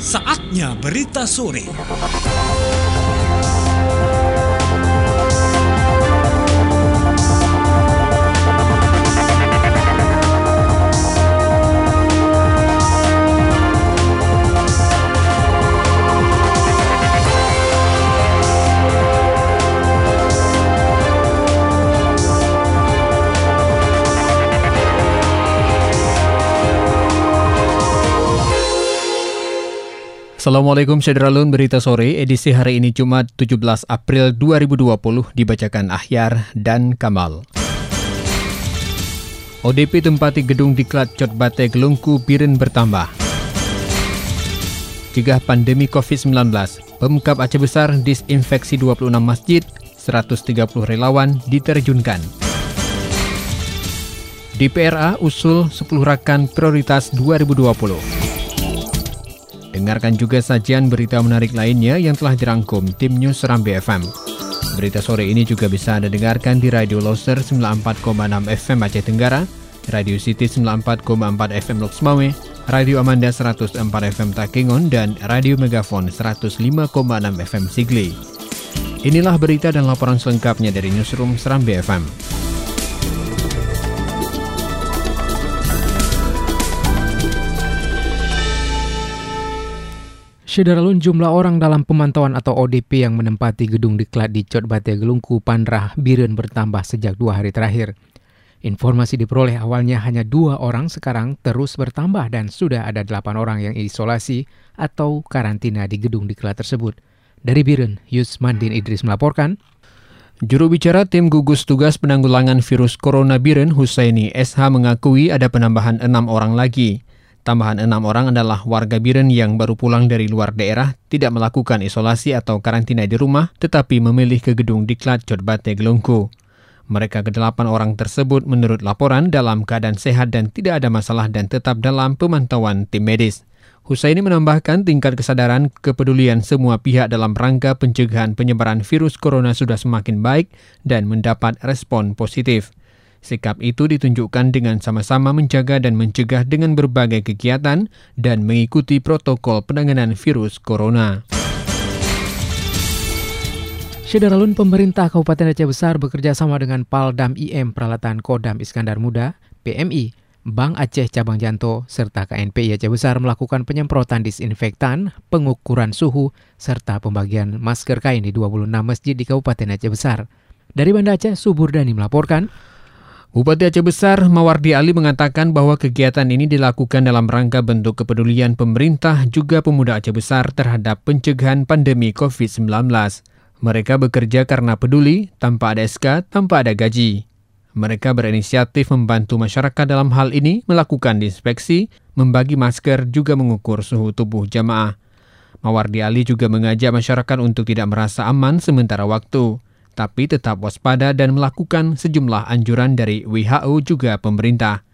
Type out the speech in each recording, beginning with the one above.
Saatnya berita sore. Assalamualaikum Syederalun Berita Sore edisi hari ini Jumat 17 April 2020 dibacakan Ahyar dan Kamal. ODP tempati gedung diklat Cotbate Gelungku Biren bertambah. Cegah pandemi COVID-19, Pemkap Aceh Besar disinfeksi 26 masjid, 130 relawan diterjunkan. Di PRA usul 10 rakan prioritas 2020. Dengarkan juga sajian berita menarik lainnya yang telah dirangkum tim News Serambi FM. Berita sore ini juga bisa Anda dengarkan di Radio Loser 94,6 FM Aceh Tenggara, Radio City 94,4 FM Lok Semawe, Radio Amanda 104 FM Takengon, dan Radio Megafon 105,6 FM Sigli. Inilah berita dan laporan selengkapnya dari Newsroom Serambi FM. Syederalun jumlah orang dalam pemantauan atau ODP yang menempati gedung diklat di Cotbate Gelungku Pandrah Biren bertambah sejak dua hari terakhir. Informasi diperoleh awalnya hanya dua orang sekarang terus bertambah dan sudah ada delapan orang yang isolasi atau karantina di gedung diklat tersebut. Dari Biren, Yusmandin Idris melaporkan. Juru bicara tim gugus tugas penanggulangan virus corona Biren Husaini SH mengakui ada penambahan enam orang lagi. Tambahan enam orang adalah warga Biren yang baru pulang dari luar daerah, tidak melakukan isolasi atau karantina di rumah, tetapi memilih ke gedung Diklat Jodbate Gelungku. Mereka kedelapan orang tersebut menurut laporan dalam keadaan sehat dan tidak ada masalah dan tetap dalam pemantauan tim medis. Husaini menambahkan tingkat kesadaran kepedulian semua pihak dalam rangka pencegahan penyebaran virus corona sudah semakin baik dan mendapat respon positif. Sikap itu ditunjukkan dengan sama-sama menjaga dan mencegah dengan berbagai kegiatan dan mengikuti protokol penanganan virus corona. Syederalun pemerintah Kabupaten Aceh Besar bekerja sama dengan Paldam IM Peralatan Kodam Iskandar Muda, PMI, Bank Aceh Cabang Janto, serta KNPI Aceh Besar melakukan penyemprotan disinfektan, pengukuran suhu, serta pembagian masker kain di 26 masjid di Kabupaten Aceh Besar. Dari Banda Aceh, Subur Dani melaporkan, Bupati Aceh Besar Mawardi Ali mengatakan bahwa kegiatan ini dilakukan dalam rangka bentuk kepedulian pemerintah juga pemuda Aceh Besar terhadap pencegahan pandemi COVID-19. Mereka bekerja karena peduli, tanpa ada SK, tanpa ada gaji. Mereka berinisiatif membantu masyarakat dalam hal ini melakukan inspeksi, membagi masker, juga mengukur suhu tubuh jamaah. Mawardi Ali juga mengajak masyarakat untuk tidak merasa aman sementara waktu tapi tetap waspada dan melakukan sejumlah anjuran dari WHO juga pemerintah.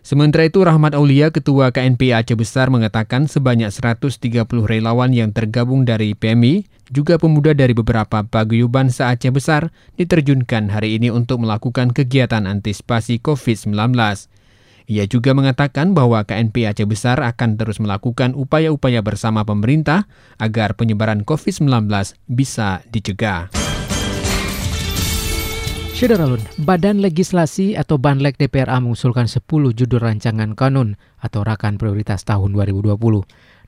Sementara itu, Rahmat Aulia, Ketua KNP Aceh Besar mengatakan sebanyak 130 relawan yang tergabung dari PMI, juga pemuda dari beberapa paguyuban se-Aceh Besar, diterjunkan hari ini untuk melakukan kegiatan antisipasi COVID-19. Ia juga mengatakan bahwa KNP Aceh Besar akan terus melakukan upaya-upaya bersama pemerintah agar penyebaran COVID-19 bisa dicegah. Syederalun, Badan Legislasi atau Banlek DPRA mengusulkan 10 judul rancangan kanun atau rakan prioritas tahun 2020.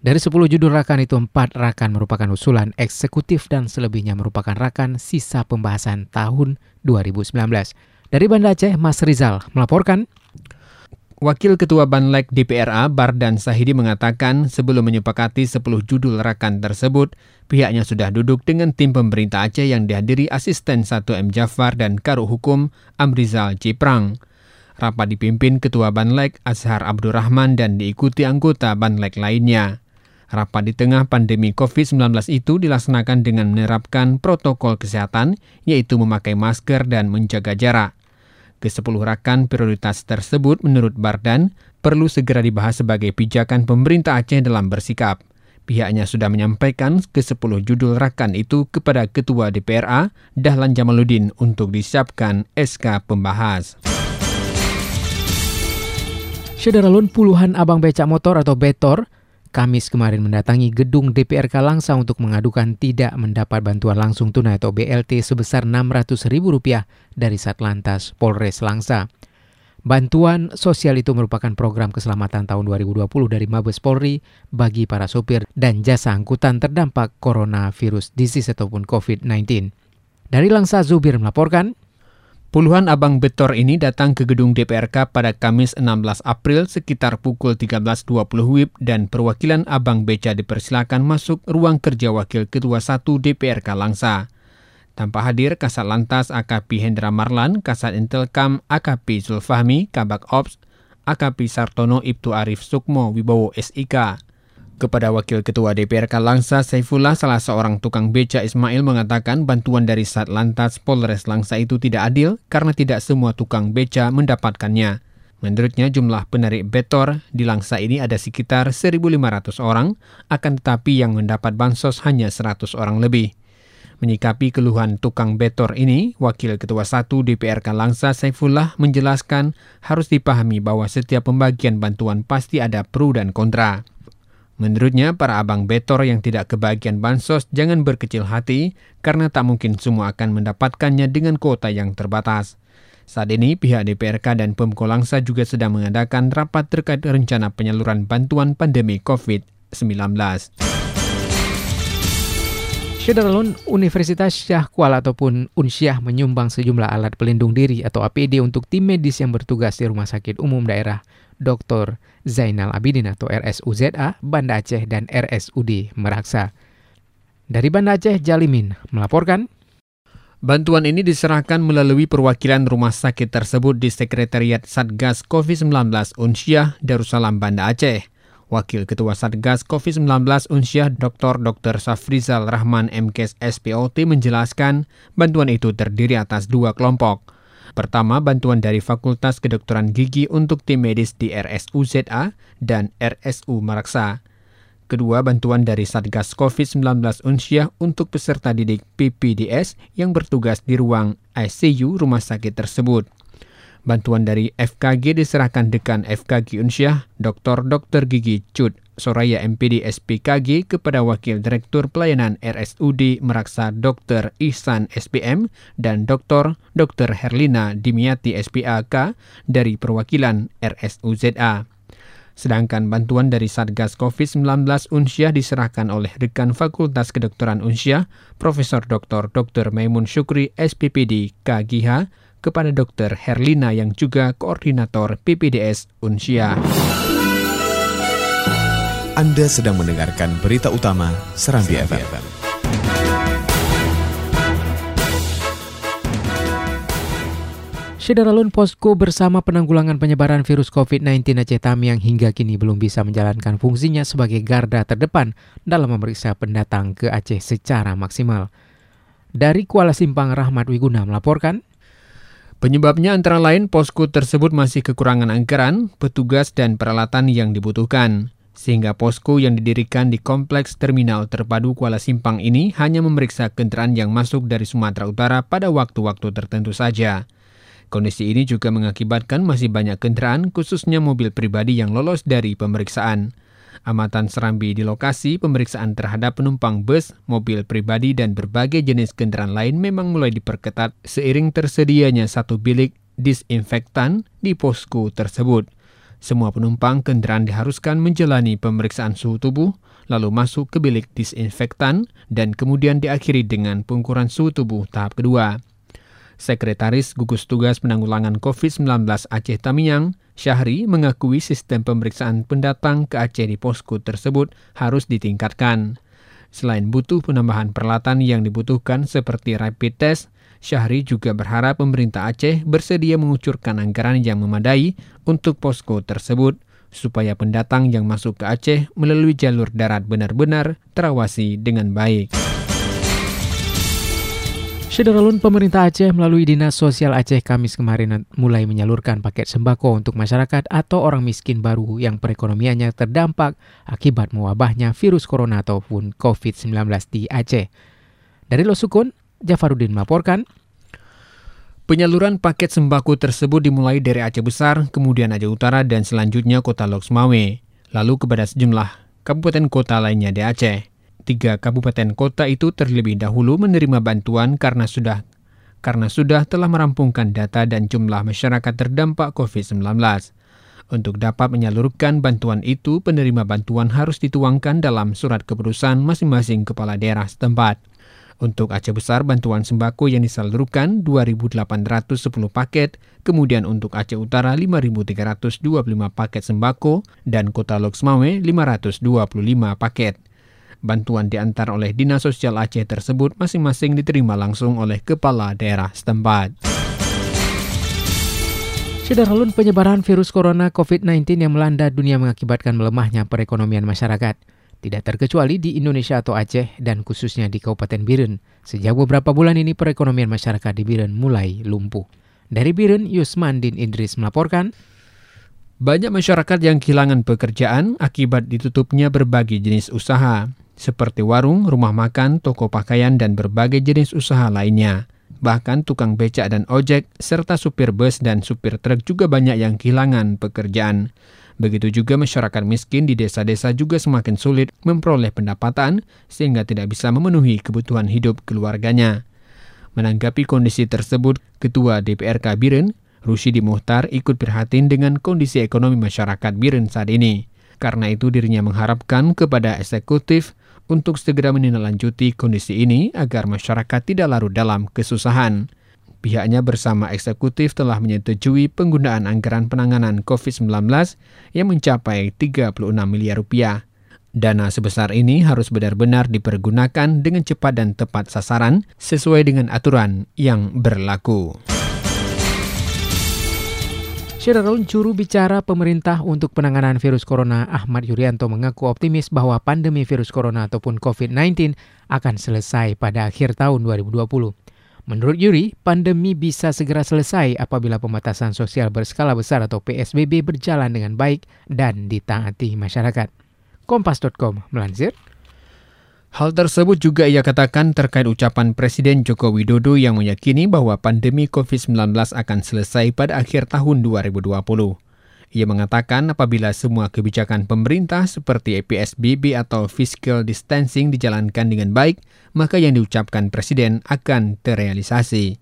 Dari 10 judul rakan itu, 4 rakan merupakan usulan eksekutif dan selebihnya merupakan rakan sisa pembahasan tahun 2019. Dari Banda Aceh, Mas Rizal melaporkan. Wakil Ketua Banlek DPRA Bardan Sahidi mengatakan sebelum menyepakati 10 judul rakan tersebut, pihaknya sudah duduk dengan tim pemerintah Aceh yang dihadiri asisten 1M Jafar dan Karu Hukum Amrizal Ciprang. Rapat dipimpin Ketua Banlek Azhar Abdurrahman dan diikuti anggota Banlek lainnya. Rapat di tengah pandemi COVID-19 itu dilaksanakan dengan menerapkan protokol kesehatan, yaitu memakai masker dan menjaga jarak. Ke-10 rakan prioritas tersebut menurut Bardan perlu segera dibahas sebagai pijakan pemerintah Aceh dalam bersikap. Pihaknya sudah menyampaikan ke-10 judul rakan itu kepada Ketua DPRA Dahlan Jamaluddin untuk disiapkan SK pembahas. Syederalun puluhan abang becak motor atau betor Kamis kemarin mendatangi gedung DPRK Langsa untuk mengadukan tidak mendapat bantuan langsung tunai atau BLT sebesar Rp600.000 dari Satlantas Polres Langsa. Bantuan sosial itu merupakan program keselamatan tahun 2020 dari Mabes Polri bagi para sopir dan jasa angkutan terdampak coronavirus disease ataupun COVID-19. Dari Langsa Zubir melaporkan, Puluhan abang betor ini datang ke gedung DPRK pada Kamis 16 April sekitar pukul 13.20 WIB dan perwakilan abang beca dipersilakan masuk ruang kerja Wakil Ketua 1 DPRK Langsa. Tanpa hadir Kasat Lantas AKP Hendra Marlan, Kasat Intelkam AKP Zulfahmi, Kabak Ops, AKP Sartono Ibtu Arif Sukmo Wibowo SIK. Kepada Wakil Ketua DPR Langsa Saifullah, salah seorang tukang beca Ismail mengatakan bantuan dari Satlantas Polres Langsa itu tidak adil karena tidak semua tukang beca mendapatkannya. Menurutnya jumlah penarik betor di Langsa ini ada sekitar 1.500 orang, akan tetapi yang mendapat bansos hanya 100 orang lebih. Menyikapi keluhan tukang betor ini, Wakil Ketua 1 DPRK Langsa Saifullah menjelaskan harus dipahami bahwa setiap pembagian bantuan pasti ada pro dan kontra. Menurutnya, para abang betor yang tidak kebagian bansos jangan berkecil hati karena tak mungkin semua akan mendapatkannya dengan kuota yang terbatas. Saat ini, pihak DPRK dan Pemko Langsa juga sedang mengadakan rapat terkait rencana penyaluran bantuan pandemi COVID-19. Syederalun Universitas Syah Kuala ataupun Unsyah menyumbang sejumlah alat pelindung diri atau APD untuk tim medis yang bertugas di Rumah Sakit Umum Daerah Dr. Zainal Abidin atau RSUZA, Banda Aceh dan RSUD Meraksa. Dari Banda Aceh, Jalimin melaporkan. Bantuan ini diserahkan melalui perwakilan rumah sakit tersebut di Sekretariat Satgas COVID-19 Unsyah Darussalam Banda Aceh. Wakil Ketua Satgas COVID-19 Unsyah Dr. Dr. Safrizal Rahman MKes SPOT menjelaskan bantuan itu terdiri atas dua kelompok. Pertama, bantuan dari Fakultas Kedokteran Gigi untuk tim medis di RSUZA dan RSU Maraksa. Kedua, bantuan dari Satgas COVID-19 Unsyah untuk peserta didik PPDS yang bertugas di ruang ICU rumah sakit tersebut. Bantuan dari FKG diserahkan Dekan FKG Unsyah, Dr. Dr. Gigi Cud, Soraya MPD SPKG kepada Wakil Direktur Pelayanan RSUD Meraksa Dr. Ihsan SPM dan Dr. Dr. Herlina Dimiati SPAK dari perwakilan RSUZA. Sedangkan bantuan dari Satgas COVID-19 Unsyah diserahkan oleh Dekan Fakultas Kedokteran Unsyah, Profesor Dr. Dr. Maimun Syukri SPPD KGH, kepada Dr. Herlina yang juga koordinator PPDS Unsia. Anda sedang mendengarkan berita utama Serambi FM. Syederalun Posko bersama penanggulangan penyebaran virus COVID-19 Aceh Tamiang hingga kini belum bisa menjalankan fungsinya sebagai garda terdepan dalam memeriksa pendatang ke Aceh secara maksimal. Dari Kuala Simpang Rahmat Wiguna melaporkan, Penyebabnya antara lain posko tersebut masih kekurangan anggaran, petugas, dan peralatan yang dibutuhkan. Sehingga posko yang didirikan di Kompleks Terminal Terpadu Kuala Simpang ini hanya memeriksa kendaraan yang masuk dari Sumatera Utara pada waktu-waktu tertentu saja. Kondisi ini juga mengakibatkan masih banyak kendaraan, khususnya mobil pribadi yang lolos dari pemeriksaan. Amatan Serambi di lokasi pemeriksaan terhadap penumpang bus, mobil pribadi, dan berbagai jenis kendaraan lain memang mulai diperketat seiring tersedianya satu bilik disinfektan di posko tersebut. Semua penumpang kendaraan diharuskan menjalani pemeriksaan suhu tubuh, lalu masuk ke bilik disinfektan, dan kemudian diakhiri dengan pengukuran suhu tubuh tahap kedua. Sekretaris Gugus Tugas Penanggulangan COVID-19 Aceh Tamiang, Syahri mengakui sistem pemeriksaan pendatang ke Aceh di posko tersebut harus ditingkatkan. Selain butuh penambahan peralatan yang dibutuhkan seperti rapid test, Syahri juga berharap pemerintah Aceh bersedia mengucurkan anggaran yang memadai untuk posko tersebut supaya pendatang yang masuk ke Aceh melalui jalur darat benar-benar terawasi dengan baik. Sederalun pemerintah Aceh melalui Dinas Sosial Aceh Kamis kemarin mulai menyalurkan paket sembako untuk masyarakat atau orang miskin baru yang perekonomiannya terdampak akibat mewabahnya virus corona ataupun COVID-19 di Aceh. Dari Losukun, Jafarudin melaporkan, Penyaluran paket sembako tersebut dimulai dari Aceh Besar, kemudian Aceh Utara, dan selanjutnya kota Loksmawe, lalu kepada sejumlah kabupaten kota lainnya di Aceh. Tiga kabupaten kota itu terlebih dahulu menerima bantuan karena sudah karena sudah telah merampungkan data dan jumlah masyarakat terdampak COVID-19. Untuk dapat menyalurkan bantuan itu, penerima bantuan harus dituangkan dalam surat keputusan masing-masing kepala daerah setempat. Untuk Aceh Besar, bantuan sembako yang disalurkan 2.810 paket, kemudian untuk Aceh Utara 5.325 paket sembako, dan Kota Loksmawe 525 paket. Bantuan diantar oleh Dinas Sosial Aceh tersebut masing-masing diterima langsung oleh kepala daerah setempat. Sederalun penyebaran virus corona COVID-19 yang melanda dunia mengakibatkan melemahnya perekonomian masyarakat. Tidak terkecuali di Indonesia atau Aceh dan khususnya di Kabupaten Biren. Sejak beberapa bulan ini perekonomian masyarakat di Biren mulai lumpuh. Dari Biren, Yusman Din Idris melaporkan, banyak masyarakat yang kehilangan pekerjaan akibat ditutupnya berbagai jenis usaha, seperti warung, rumah makan, toko pakaian, dan berbagai jenis usaha lainnya. Bahkan tukang becak dan ojek, serta supir bus dan supir truk juga banyak yang kehilangan pekerjaan. Begitu juga masyarakat miskin di desa-desa juga semakin sulit memperoleh pendapatan sehingga tidak bisa memenuhi kebutuhan hidup keluarganya. Menanggapi kondisi tersebut, Ketua DPRK Biren, Rusyidi Muhtar ikut prihatin dengan kondisi ekonomi masyarakat Biren saat ini. Karena itu dirinya mengharapkan kepada eksekutif untuk segera menindaklanjuti kondisi ini agar masyarakat tidak larut dalam kesusahan. Pihaknya bersama eksekutif telah menyetujui penggunaan anggaran penanganan COVID-19 yang mencapai 36 miliar rupiah. Dana sebesar ini harus benar-benar dipergunakan dengan cepat dan tepat sasaran sesuai dengan aturan yang berlaku. Syederun juru bicara pemerintah untuk penanganan virus corona Ahmad Yuryanto mengaku optimis bahwa pandemi virus corona ataupun COVID-19 akan selesai pada akhir tahun 2020. Menurut Yuri, pandemi bisa segera selesai apabila pembatasan sosial berskala besar atau PSBB berjalan dengan baik dan ditaati masyarakat. Kompas.com melansir, Hal tersebut juga ia katakan terkait ucapan Presiden Joko Widodo yang meyakini bahwa pandemi COVID-19 akan selesai pada akhir tahun 2020. Ia mengatakan apabila semua kebijakan pemerintah seperti PSBB atau physical distancing dijalankan dengan baik, maka yang diucapkan Presiden akan terrealisasi.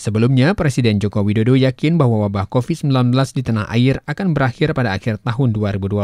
Sebelumnya, Presiden Joko Widodo yakin bahwa wabah COVID-19 di tanah air akan berakhir pada akhir tahun 2020.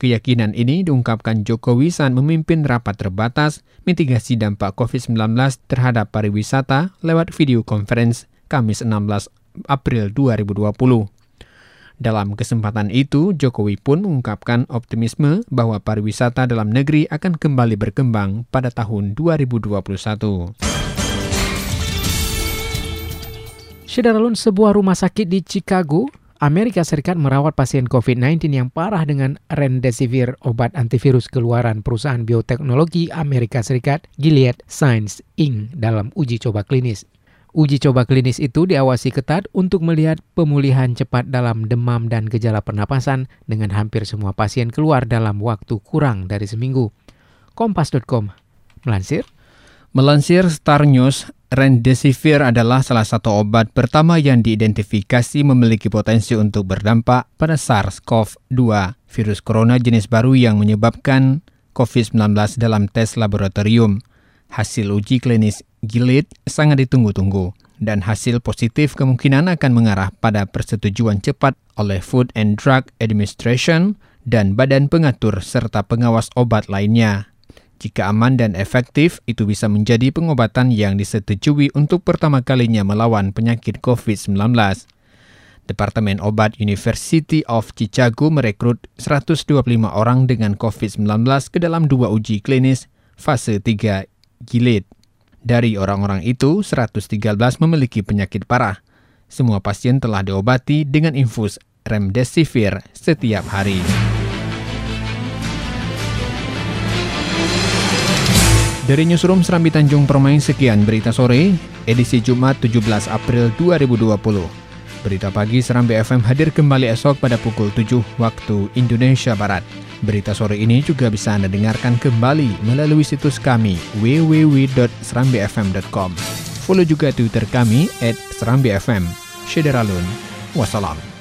Keyakinan ini diungkapkan Jokowi saat memimpin rapat terbatas mitigasi dampak COVID-19 terhadap pariwisata lewat video conference Kamis 16 April 2020. Dalam kesempatan itu, Jokowi pun mengungkapkan optimisme bahwa pariwisata dalam negeri akan kembali berkembang pada tahun 2021. Syederalun sebuah rumah sakit di Chicago, Amerika Serikat merawat pasien COVID-19 yang parah dengan Remdesivir, obat antivirus keluaran perusahaan bioteknologi Amerika Serikat Gilead Sciences Inc. dalam uji coba klinis. Uji coba klinis itu diawasi ketat untuk melihat pemulihan cepat dalam demam dan gejala pernapasan dengan hampir semua pasien keluar dalam waktu kurang dari seminggu. Kompas.com melansir. Melansir Star News, Remdesivir adalah salah satu obat pertama yang diidentifikasi memiliki potensi untuk berdampak pada SARS-CoV-2, virus corona jenis baru yang menyebabkan COVID-19 dalam tes laboratorium. Hasil uji klinis Gilead sangat ditunggu-tunggu dan hasil positif kemungkinan akan mengarah pada persetujuan cepat oleh Food and Drug Administration dan badan pengatur serta pengawas obat lainnya. Jika aman dan efektif, itu bisa menjadi pengobatan yang disetujui untuk pertama kalinya melawan penyakit COVID-19. Departemen Obat University of Chicago merekrut 125 orang dengan COVID-19 ke dalam dua uji klinis fase 3 Gilead. Dari orang-orang itu, 113 memiliki penyakit parah. Semua pasien telah diobati dengan infus remdesivir setiap hari. Dari Newsroom Serambi Tanjung Permain, sekian berita sore, edisi Jumat 17 April 2020. Berita pagi Serambi FM hadir kembali esok pada pukul 7 waktu Indonesia Barat. Berita sore ini juga bisa Anda dengarkan kembali melalui situs kami www.serambifm.com. Follow juga Twitter kami at Serambi FM. Syederalun. Wassalam.